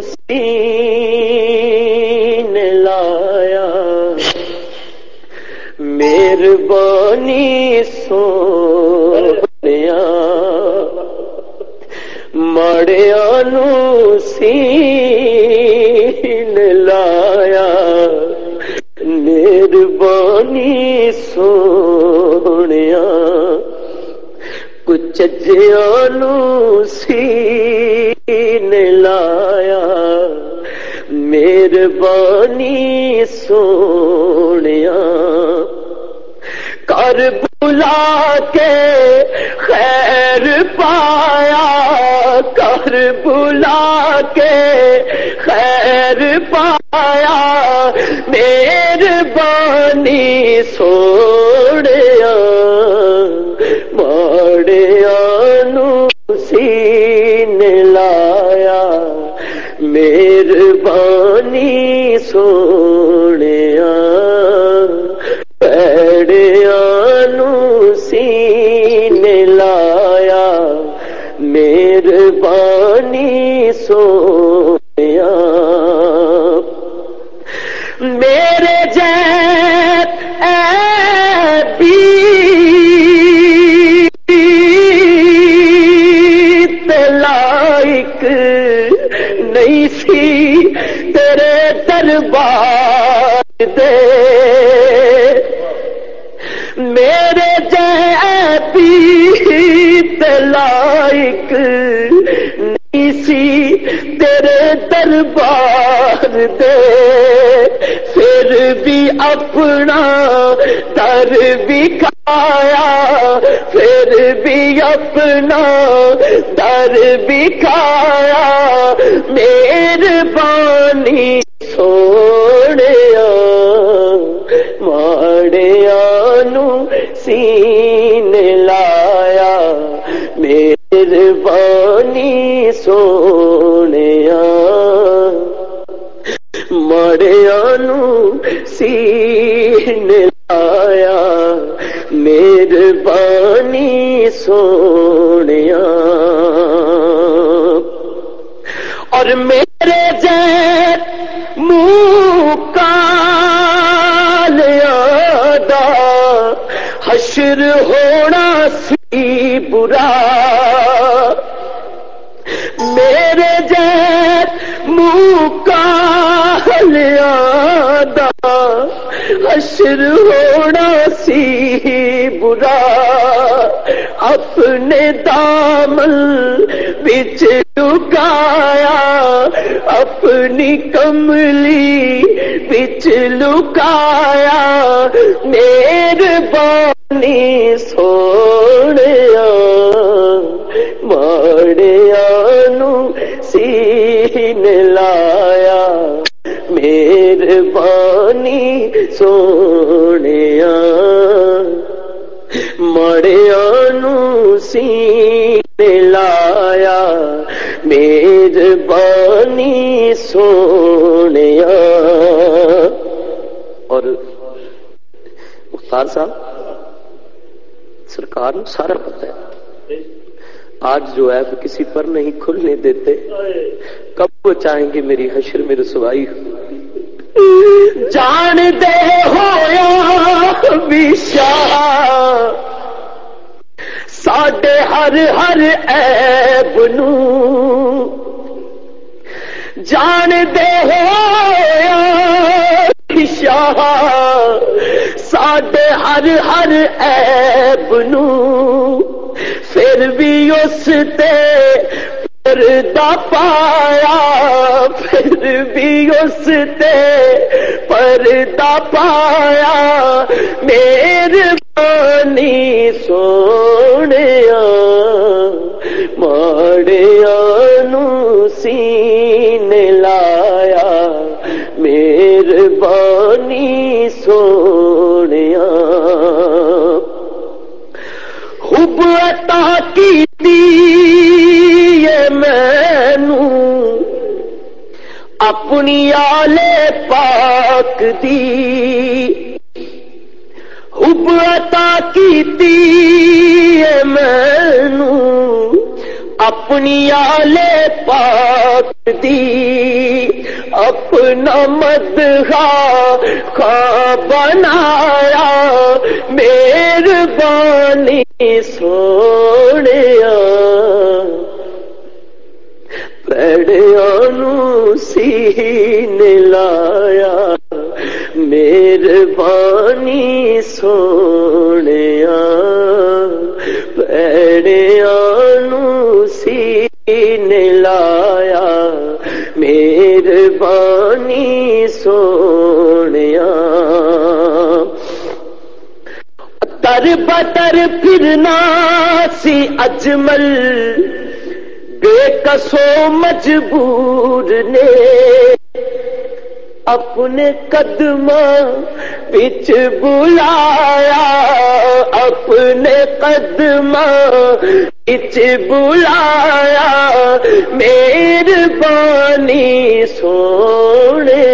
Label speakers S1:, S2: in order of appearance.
S1: سین لایا۔ مہربانی سو مڑیا سین لایا۔ مہربانی سونے کچھ سی لایا۔ مہربانی سونے کر بلا کے خیر پایا۔ کر بلا کے خیر پایا۔ مہربانی سوڑیا سونے پیڑیا نو سین لایا مہربانی سونے میرے جی دے میرے پیت لائک نہیں سی، تیرے دربار دے۔ پھر بھی اپنا در بھی کھایا، پھر بھی اپنا در بھی کھایا۔ مہربانی سوڑیا سین لایا، مہربانی سونے مڑیا نو سین لایا، مہربانی سونے اور میرے جیت منہ کال برا میرے جیت منہ کال یادا حشر ہونا سی برا۔ اپنے دامل بچ لکایا، اپنی کملی بچ لکایا۔ مہربانی سوڑیا مہربانی سونے مڑیا نو لایا مہربانی سونے اور مختار صاحب سرکار سارا پتہ ہے آج جو ہے وہ کسی پر نہیں کھلنے دیتے کب وہ چاہیں گے میری حشر میں رسوائی ہو جان دے ہویا وشا ساڈے ہر ہر ایب نو جان دے ہویا شاہ۔ ساڈے ہر ہر ایب نو پھر بھی اس تے پردہ پایا، پھر بھی اس تے پردہ پایا۔ مہربانی سونے ماڑیا سین لایا۔ مہربانی سونے خوب عطا کی اپنی آلے پاک دی۔ حب عطا کی مینو اپنی آلے پاک دی۔ اپنا مد خواہ بنایا۔ مہربانی سونے پیڑوں سین لایا۔ مہربانی سونے پیڑوں سین لایا۔ مہربانی سونے تر بتر پھرنا سی اجمل۔ بے کسو مجبور نے اپنے قدم پچ بلایا اپنے قدم پچ بلایا۔ مہربانی سونے